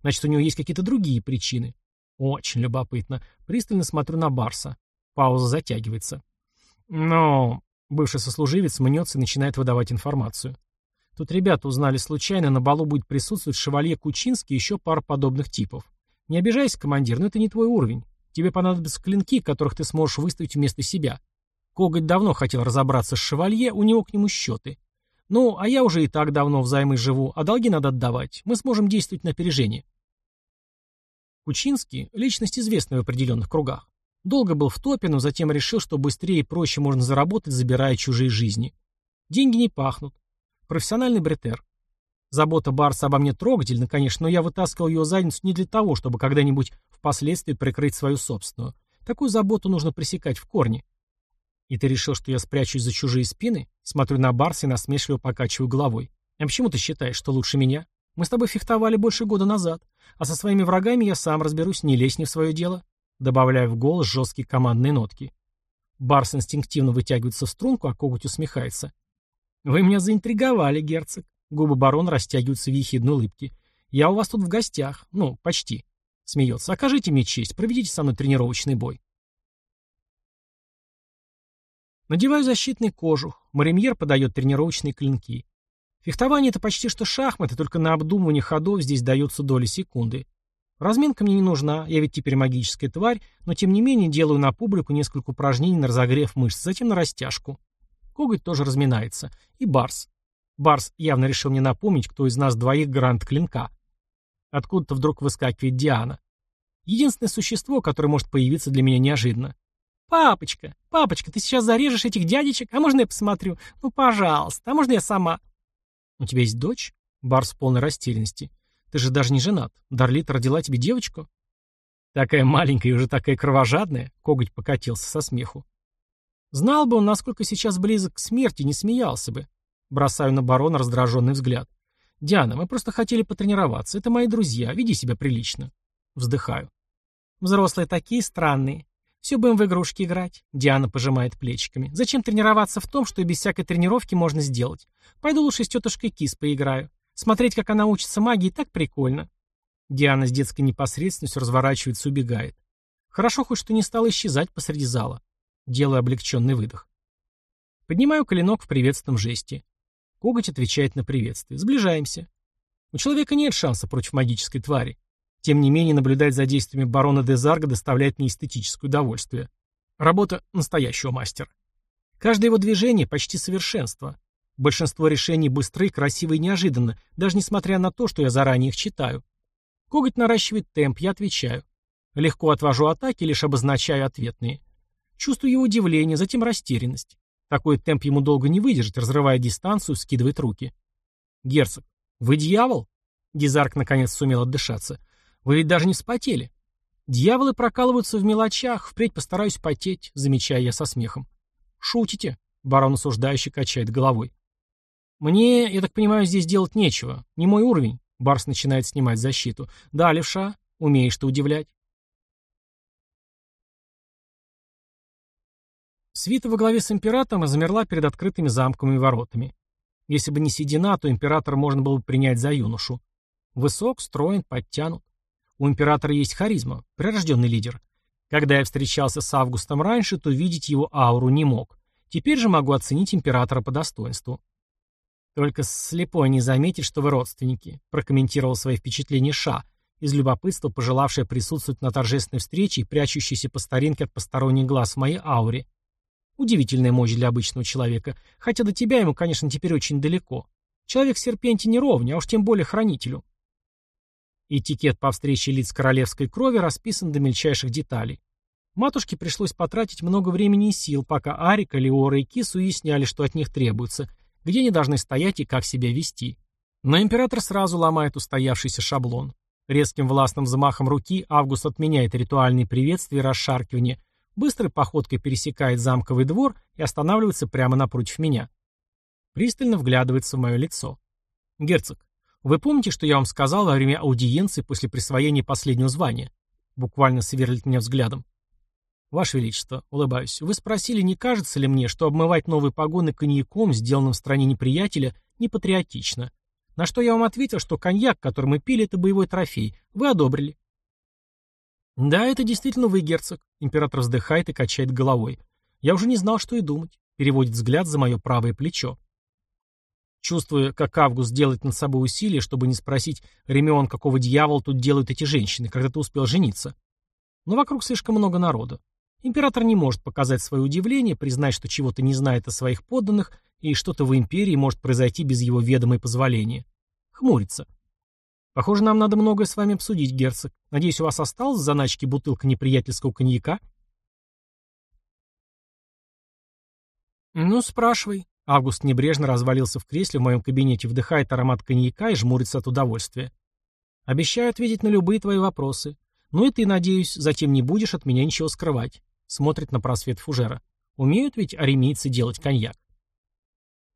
Значит, у него есть какие-то другие причины. Очень любопытно. Пристально смотрю на Барса. Пауза затягивается. Но бывший сослуживец мнется и начинает выдавать информацию. Тут ребята узнали случайно, на балу будет присутствовать шевалье Кучинский и еще пара подобных типов. Не обижайся, командир, но это не твой уровень. Тебе понадобятся клинки, которых ты сможешь выставить вместо себя. Коготь давно хотел разобраться с шевалье, у него к нему счеты. Ну, а я уже и так давно взаймы живу, а долги надо отдавать. Мы сможем действовать на опережение. Кучинский – личность известная в определенных кругах. Долго был в топе, но затем решил, что быстрее и проще можно заработать, забирая чужие жизни. Деньги не пахнут. Профессиональный бретер. Забота Барса обо мне трогательна, конечно, но я вытаскивал ее задницу не для того, чтобы когда-нибудь впоследствии прикрыть свою собственную. Такую заботу нужно пресекать в корне. И ты решил, что я спрячусь за чужие спины? Смотрю на Барса и насмешливо покачиваю головой. А почему ты считаешь, что лучше меня? Мы с тобой фехтовали больше года назад, а со своими врагами я сам разберусь, не лезь не в свое дело добавляя в голос жесткие командные нотки. Барс инстинктивно вытягивается в струнку, а коготь усмехается. «Вы меня заинтриговали, герцог». Губы барона растягиваются в ехидной улыбке. «Я у вас тут в гостях. Ну, почти». Смеется. «Окажите мне честь, проведите со мной тренировочный бой». Надеваю защитный кожух. Маремьер подает тренировочные клинки. Фехтование — это почти что шахматы, только на обдумывание ходов здесь дается доли секунды. Разминка мне не нужна, я ведь теперь магическая тварь, но тем не менее делаю на публику несколько упражнений на разогрев мышц, затем на растяжку. Коготь тоже разминается. И Барс. Барс явно решил мне напомнить, кто из нас двоих грант клинка. Откуда-то вдруг выскакивает Диана. Единственное существо, которое может появиться для меня неожиданно. «Папочка, папочка, ты сейчас зарежешь этих дядечек? А можно я посмотрю? Ну, пожалуйста, а можно я сама?» «У тебя есть дочь?» Барс в полной растерянности. Ты же даже не женат. Дарлит родила тебе девочку?» «Такая маленькая и уже такая кровожадная», — коготь покатился со смеху. «Знал бы он, насколько сейчас близок к смерти, не смеялся бы». Бросаю на барона раздраженный взгляд. «Диана, мы просто хотели потренироваться. Это мои друзья. Веди себя прилично». Вздыхаю. «Взрослые такие странные. Все будем в игрушки играть», — Диана пожимает плечиками. «Зачем тренироваться в том, что и без всякой тренировки можно сделать? Пойду лучше с тетушкой Кис поиграю. Смотреть, как она учится магии, так прикольно. Диана с детской непосредственностью разворачивается и убегает. Хорошо хоть что не стала исчезать посреди зала. Делаю облегченный выдох. Поднимаю клинок в приветственном жесте. Коготь отвечает на приветствие. Сближаемся. У человека нет шанса против магической твари. Тем не менее, наблюдать за действиями барона Дезарга доставляет мне эстетическое удовольствие. Работа настоящего мастера. Каждое его движение почти совершенство. Большинство решений быстры, красивы и неожиданно, даже несмотря на то, что я заранее их читаю. Коготь наращивает темп, я отвечаю. Легко отвожу атаки, лишь обозначаю ответные. Чувствую его удивление, затем растерянность. Такой темп ему долго не выдержать, разрывая дистанцию, скидывает руки. «Герцог, вы дьявол?» Гизарк наконец сумел отдышаться. «Вы ведь даже не вспотели». «Дьяволы прокалываются в мелочах, впредь постараюсь потеть», замечая я со смехом. «Шутите?» — барон осуждающий качает головой. «Мне, я так понимаю, здесь делать нечего. Не мой уровень». Барс начинает снимать защиту. «Да, левша, умеешь ты удивлять». Свита во главе с императором замерла перед открытыми замками и воротами. Если бы не седина, то императора можно было бы принять за юношу. Высок, строен, подтянут. У императора есть харизма, прирожденный лидер. Когда я встречался с Августом раньше, то видеть его ауру не мог. Теперь же могу оценить императора по достоинству. Только слепой не заметит, что вы родственники, прокомментировал свои впечатления Ша, из любопытства пожелавшая присутствовать на торжественной встрече и прячущейся по старинке от посторонних глаз в моей ауре. Удивительная мощь для обычного человека, хотя до тебя ему, конечно, теперь очень далеко. Человек серпенте не ровня, а уж тем более хранителю. Этикет по встрече лиц королевской крови расписан до мельчайших деталей. Матушке пришлось потратить много времени и сил, пока Арика, Леора и Кис уясняли, что от них требуется, где они должны стоять и как себя вести. Но император сразу ломает устоявшийся шаблон. Резким властным взмахом руки Август отменяет ритуальные приветствия и расшаркивания, быстрой походкой пересекает замковый двор и останавливается прямо напротив меня. Пристально вглядывается в мое лицо. «Герцог, вы помните, что я вам сказал во время аудиенции после присвоения последнего звания?» Буквально сверлит меня взглядом. «Ваше Величество», — улыбаюсь, — «вы спросили, не кажется ли мне, что обмывать новые погоны коньяком, сделанным в стране неприятеля, непатриотично? На что я вам ответил, что коньяк, который мы пили, это боевой трофей. Вы одобрили». «Да, это действительно вы, герцог», — император вздыхает и качает головой. «Я уже не знал, что и думать», — переводит взгляд за мое правое плечо. Чувствуя, как Август делает над собой усилия, чтобы не спросить, Ремеон, какого дьявола тут делают эти женщины, когда ты успел жениться. Но вокруг слишком много народа. Император не может показать свое удивление, признать, что чего-то не знает о своих подданных, и что-то в империи может произойти без его ведома и позволения. Хмурится. Похоже, нам надо многое с вами обсудить, герцог. Надеюсь, у вас осталась в заначке бутылка неприятельского коньяка? Ну, спрашивай. Август небрежно развалился в кресле в моем кабинете, вдыхает аромат коньяка и жмурится от удовольствия. Обещаю ответить на любые твои вопросы. Ну и ты, надеюсь, затем не будешь от меня ничего скрывать. Смотрит на просвет фужера. Умеют ведь аремийцы делать коньяк.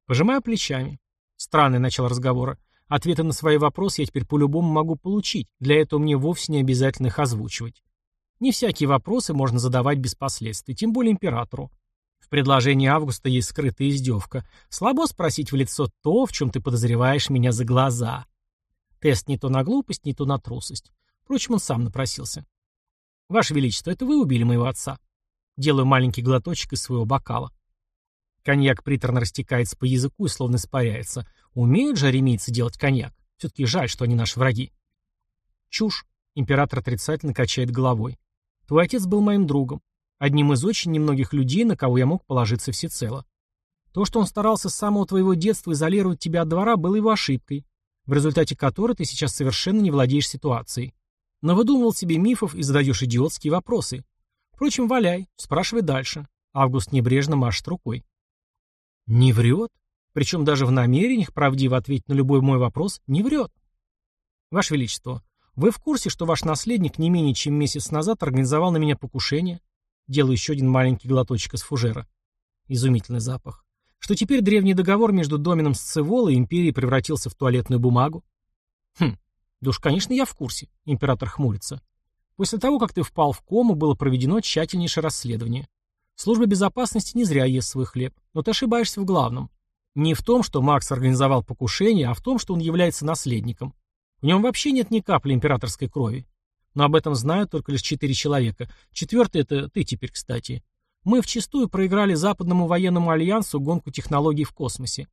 Пожимаю плечами. Странный начало разговора. Ответы на свои вопросы я теперь по-любому могу получить. Для этого мне вовсе не обязательно их озвучивать. Не всякие вопросы можно задавать без последствий, тем более императору предложении Августа есть скрытая издевка. Слабо спросить в лицо то, в чем ты подозреваешь меня за глаза. Тест не то на глупость, не то на трусость. Впрочем, он сам напросился. «Ваше Величество, это вы убили моего отца?» Делаю маленький глоточек из своего бокала. Коньяк приторно растекается по языку и словно испаряется. Умеют же аремийцы делать коньяк? Все-таки жаль, что они наши враги. Чушь. Император отрицательно качает головой. Твой отец был моим другом. Одним из очень немногих людей, на кого я мог положиться всецело. То, что он старался с самого твоего детства изолировать тебя от двора, было его ошибкой, в результате которой ты сейчас совершенно не владеешь ситуацией. Но выдумывал себе мифов и задаешь идиотские вопросы. Впрочем, валяй, спрашивай дальше. Август небрежно машет рукой. Не врет? Причем даже в намерениях правдиво ответить на любой мой вопрос не врет. Ваше Величество, вы в курсе, что ваш наследник не менее чем месяц назад организовал на меня покушение? Делаю еще один маленький глоточек из фужера. Изумительный запах. Что теперь древний договор между доменом Сцевола и империей превратился в туалетную бумагу? Хм, да уж, конечно, я в курсе. Император хмурится. После того, как ты впал в кому, было проведено тщательнейшее расследование. Служба безопасности не зря ест свой хлеб, но ты ошибаешься в главном. Не в том, что Макс организовал покушение, а в том, что он является наследником. В нем вообще нет ни капли императорской крови. Но об этом знают только лишь четыре человека. Четвертый — это ты теперь, кстати. Мы вчастую проиграли Западному военному альянсу гонку технологий в космосе.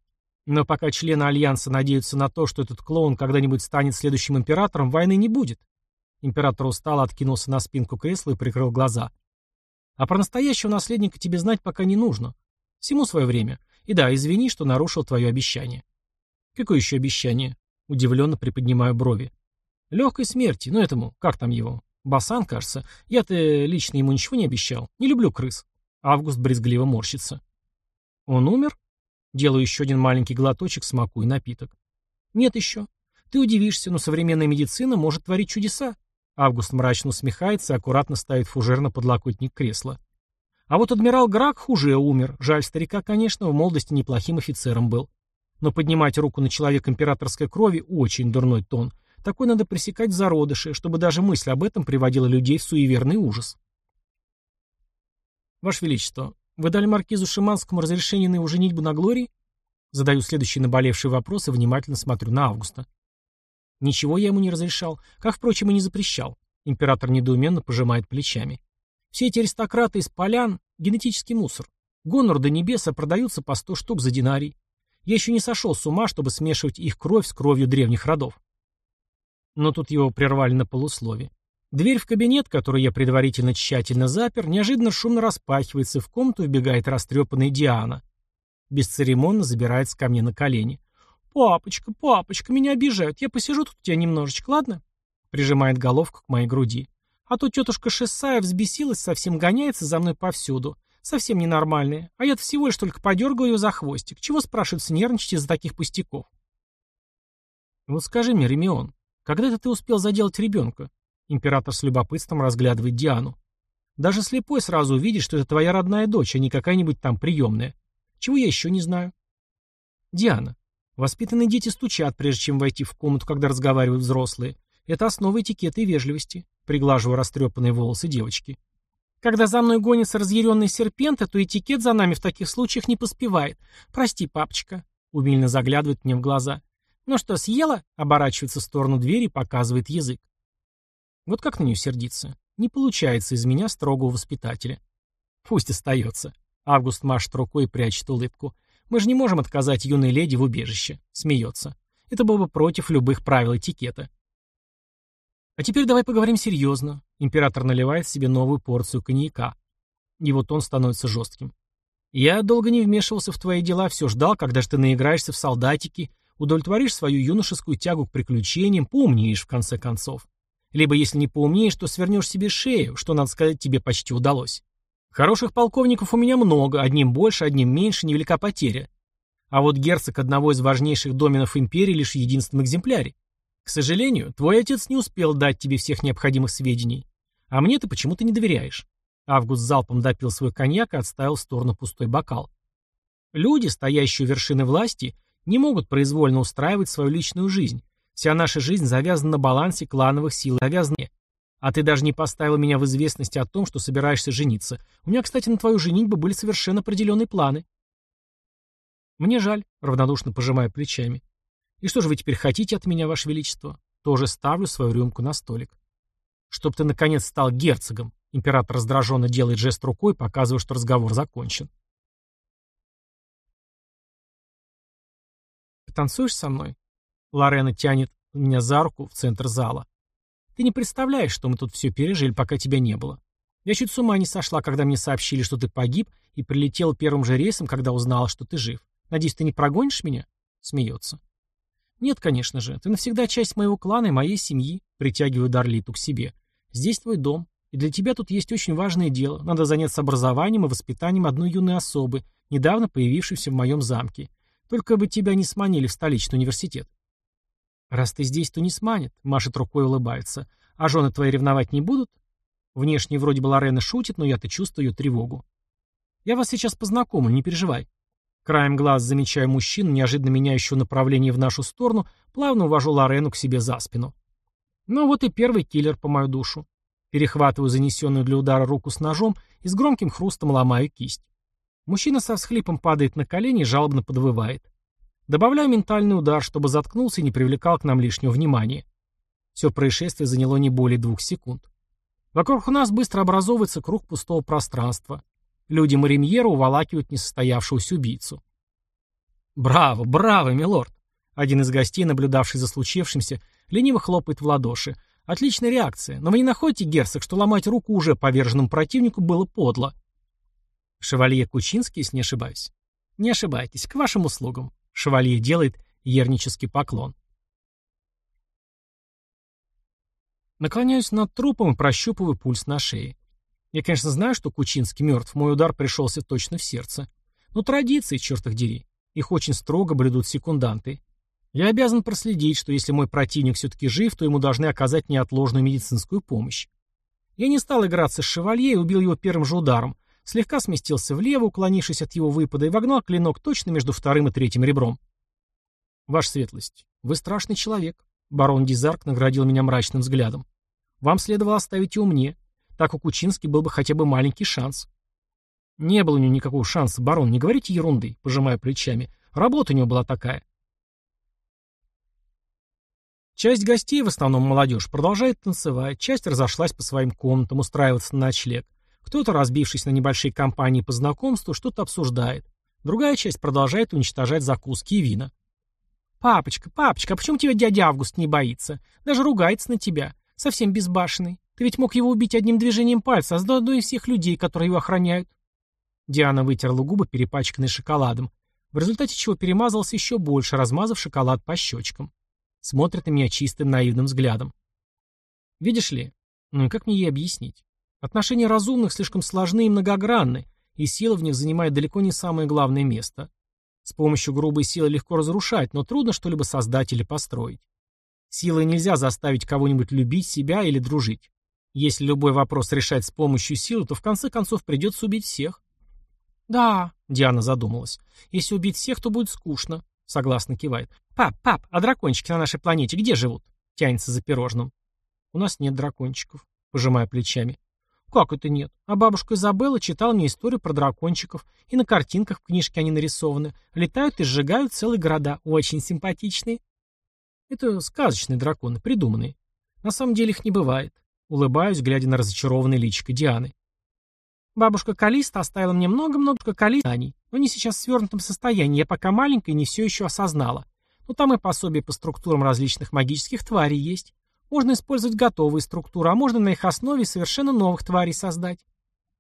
Но пока члены альянса надеются на то, что этот клоун когда-нибудь станет следующим императором, войны не будет. Император устал, откинулся на спинку кресла и прикрыл глаза. А про настоящего наследника тебе знать пока не нужно. Всему свое время. И да, извини, что нарушил твое обещание. Какое еще обещание? Удивленно приподнимаю брови. Легкой смерти, ну этому, как там его? Басан, кажется. Я-то лично ему ничего не обещал. Не люблю крыс. Август брезгливо морщится. Он умер? Делаю еще один маленький глоточек, смакую напиток. Нет еще. Ты удивишься, но современная медицина может творить чудеса. Август мрачно усмехается и аккуратно ставит фужер на подлокотник кресла. А вот адмирал Грак уже умер. Жаль старика, конечно, в молодости неплохим офицером был. Но поднимать руку на человека императорской крови – очень дурной тон. Такой надо пресекать в зародыше, чтобы даже мысль об этом приводила людей в суеверный ужас. Ваше Величество, вы дали маркизу Шиманскому разрешение на его женитьбу на Глории? Задаю следующий наболевший вопрос и внимательно смотрю на Августа. Ничего я ему не разрешал, как, впрочем, и не запрещал. Император недоуменно пожимает плечами. Все эти аристократы из полян — генетический мусор. Гонор до небеса продаются по сто штук за динарий. Я еще не сошел с ума, чтобы смешивать их кровь с кровью древних родов. Но тут его прервали на полуслове. Дверь в кабинет, который я предварительно тщательно запер, неожиданно шумно распахивается, в комнату вбегает растрепанная Диана. Бесцеремонно забирается ко мне на колени. «Папочка, папочка, меня обижают. Я посижу тут у тебя немножечко, ладно?» Прижимает головку к моей груди. А то тетушка Шессая взбесилась, совсем гоняется за мной повсюду. Совсем ненормальная. А я-то всего лишь только подергал ее за хвостик. Чего, спрашивается, нервничать из-за таких пустяков? Вот скажи мне, Ремион, когда это ты успел заделать ребенка? Император с любопытством разглядывает Диану. Даже слепой сразу увидит, что это твоя родная дочь, а не какая-нибудь там приемная. Чего я еще не знаю? Диана. Воспитанные дети стучат, прежде чем войти в комнату, когда разговаривают взрослые. Это основа этикета и вежливости. Приглаживаю растрепанные волосы девочки. Когда за мной гонятся разъяренные серпенты, то этикет за нами в таких случаях не поспевает. Прости, папочка. Умильно заглядывает мне в глаза. Ну что, съела? Оборачивается в сторону двери и показывает язык. Вот как на нее сердиться? Не получается из меня строгого воспитателя. Пусть остается. Август машет рукой и прячет улыбку. Мы же не можем отказать юной леди в убежище. Смеется. Это было бы против любых правил этикета. А теперь давай поговорим серьезно. Император наливает себе новую порцию коньяка. И вот он становится жестким. Я долго не вмешивался в твои дела, все ждал, когда же ты наиграешься в солдатики, удовлетворишь свою юношескую тягу к приключениям, поумнеешь в конце концов. Либо, если не поумнеешь, то свернешь себе шею, что, надо сказать, тебе почти удалось. Хороших полковников у меня много, одним больше, одним меньше, невелика потеря. А вот герцог одного из важнейших доменов империи лишь в единственном экземпляре. К сожалению, твой отец не успел дать тебе всех необходимых сведений. А мне ты почему-то не доверяешь. Август залпом допил свой коньяк и отставил в сторону пустой бокал. Люди, стоящие у вершины власти, не могут произвольно устраивать свою личную жизнь, Вся наша жизнь завязана на балансе клановых сил, завязаны. А ты даже не поставил меня в известность о том, что собираешься жениться. У меня, кстати, на твою женитьбу были совершенно определенные планы. Мне жаль, равнодушно пожимая плечами. И что же вы теперь хотите от меня, Ваше Величество? Тоже ставлю свою рюмку на столик. Чтоб ты, наконец, стал герцогом. Император раздраженно делает жест рукой, показывая, что разговор закончен. Ты танцуешь со мной? Лорена тянет меня за руку в центр зала. Ты не представляешь, что мы тут все пережили, пока тебя не было. Я чуть с ума не сошла, когда мне сообщили, что ты погиб, и прилетела первым же рейсом, когда узнала, что ты жив. Надеюсь, ты не прогонишь меня? Смеется. Нет, конечно же. Ты навсегда часть моего клана и моей семьи. Притягиваю Дарлиту к себе. Здесь твой дом. И для тебя тут есть очень важное дело. Надо заняться образованием и воспитанием одной юной особы, недавно появившейся в моем замке. Только бы тебя не сманили в столичный университет. «Раз ты здесь, то не сманит», — машет рукой и улыбается. «А жены твои ревновать не будут?» Внешне вроде бы Лорена шутит, но я-то чувствую ее тревогу. «Я вас сейчас познакомлю, не переживай». Краем глаз замечаю мужчину, неожиданно меняющего направление в нашу сторону, плавно увожу Лорену к себе за спину. Ну вот и первый киллер по мою душу. Перехватываю занесенную для удара руку с ножом и с громким хрустом ломаю кисть. Мужчина со всхлипом падает на колени и жалобно подвывает. Добавляю ментальный удар, чтобы заткнулся и не привлекал к нам лишнего внимания. Все происшествие заняло не более двух секунд. Вокруг нас быстро образовывается круг пустого пространства. Люди Маримьера уволакивают несостоявшегося убийцу. «Браво, браво, милорд!» Один из гостей, наблюдавший за случившимся, лениво хлопает в ладоши. Отличная реакция, но вы не находите, герцог, что ломать руку уже поверженному противнику было подло? Шевалье Кучинский, если не ошибаюсь. Не ошибайтесь, к вашим услугам. Шевалье делает ернический поклон. Наклоняюсь над трупом и прощупываю пульс на шее. Я, конечно, знаю, что Кучинский мертв, мой удар пришелся точно в сердце. Но традиции, черт их дери. Их очень строго блюдут секунданты. Я обязан проследить, что если мой противник все-таки жив, то ему должны оказать неотложную медицинскую помощь. Я не стал играться с шевалье и убил его первым же ударом, слегка сместился влево, уклонившись от его выпада, и вогнал клинок точно между вторым и третьим ребром. «Ваша светлость, вы страшный человек», — барон Дизарк наградил меня мрачным взглядом. «Вам следовало оставить его мне. Так у Кучински был бы хотя бы маленький шанс». «Не было у него никакого шанса, барон, не говорите ерунды», — пожимая плечами. «Работа у него была такая». Часть гостей, в основном молодежь, продолжает танцевать, часть разошлась по своим комнатам устраиваться на ночлег. Кто-то, разбившись на небольшие компании по знакомству, что-то обсуждает. Другая часть продолжает уничтожать закуски и вина. «Папочка, папочка, а почему тебя дядя Август не боится? Даже ругается на тебя. Совсем безбашенный. Ты ведь мог его убить одним движением пальца, а заодно и всех людей, которые его охраняют». Диана вытерла губы, перепачканные шоколадом, в результате чего перемазался еще больше, размазав шоколад по щечкам. Смотрит на меня чистым наивным взглядом. Видишь ли, ну как мне ей объяснить? Отношения разумных слишком сложны и многогранны, и сила в них занимает далеко не самое главное место. С помощью грубой силы легко разрушать, но трудно что-либо создать или построить. Силой нельзя заставить кого-нибудь любить себя или дружить. Если любой вопрос решать с помощью силы, то в конце концов придется убить всех. «Да», — Диана задумалась, — «если убить всех, то будет скучно. Согласно кивает. «Пап, пап, а дракончики на нашей планете где живут?» Тянется за пирожным. «У нас нет дракончиков», пожимая плечами. «Как это нет? А бабушка Изабелла читала мне историю про дракончиков, и на картинках в книжке они нарисованы. Летают и сжигают целые города. Очень симпатичные». «Это сказочные драконы, придуманные. На самом деле их не бывает». Улыбаюсь, глядя на разочарованное личико Дианы. Бабушка Калиста оставила мне много-много калистаний, но не сейчас в свернутом состоянии, я пока маленькая и не все еще осознала. Но там и пособие по структурам различных магических тварей есть. Можно использовать готовые структуры, а можно на их основе совершенно новых тварей создать.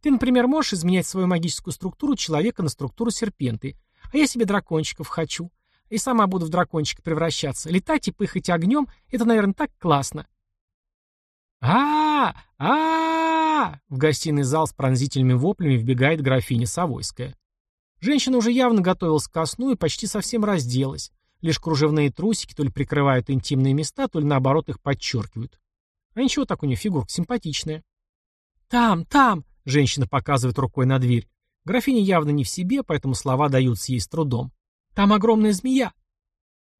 Ты, например, можешь изменять свою магическую структуру человека на структуру серпенты, а я себе дракончиков хочу. И сама буду в дракончика превращаться. Летать и пыхать огнем — это, наверное, так классно. а а а В гостиный зал с пронзительными воплями вбегает графиня Савойская. Женщина уже явно готовилась ко сну и почти совсем разделась. Лишь кружевные трусики то ли прикрывают интимные места, то ли наоборот их подчеркивают. А ничего так у нее фигурка симпатичная. «Там, там!» — женщина показывает рукой на дверь. Графиня явно не в себе, поэтому слова даются ей с трудом. «Там огромная змея!»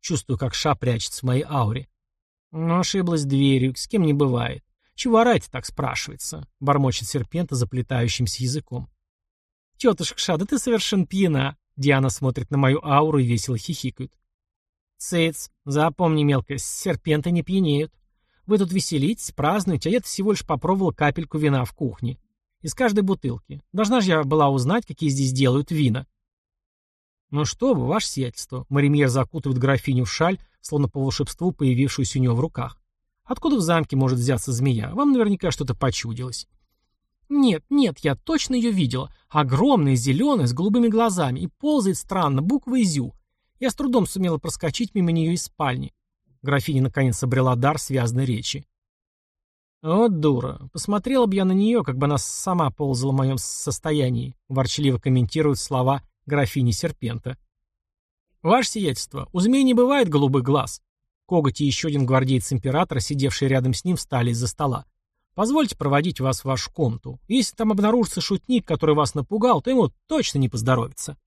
Чувствую, как ша прячется в моей ауре. Но ошиблась дверью, с кем не бывает. «Чего орать так?» — спрашивается», — бормочет серпента заплетающимся языком. «Тетушка Ша, да ты совершенно пьяна!» Диана смотрит на мою ауру и весело хихикает. «Цыц, запомни, мелкая, серпенты не пьянеют. Вы тут веселитесь, празднуете, а я-то всего лишь попробовала капельку вина в кухне. Из каждой бутылки. Должна же я была узнать, какие здесь делают вина». «Ну что вы, ваше сиятельство!» Маримьер закутывает графиню в шаль, словно по волшебству появившуюся у него в руках. Откуда в замке может взяться змея? Вам наверняка что-то почудилось. Нет, нет, я точно ее видела. Огромная, зеленая, с голубыми глазами. И ползает странно, буквой «зю». Я с трудом сумела проскочить мимо нее из спальни. Графиня наконец обрела дар связанной речи. «Вот дура. Посмотрела бы я на нее, как бы она сама ползала в моем состоянии», ворчливо комментирует слова графини Серпента. «Ваше сиятельство, у змей не бывает голубых глаз. Коготь и еще один гвардеец императора, сидевший рядом с ним, встали из-за стола. «Позвольте проводить вас в вашу комнату. Если там обнаружится шутник, который вас напугал, то ему точно не поздоровится».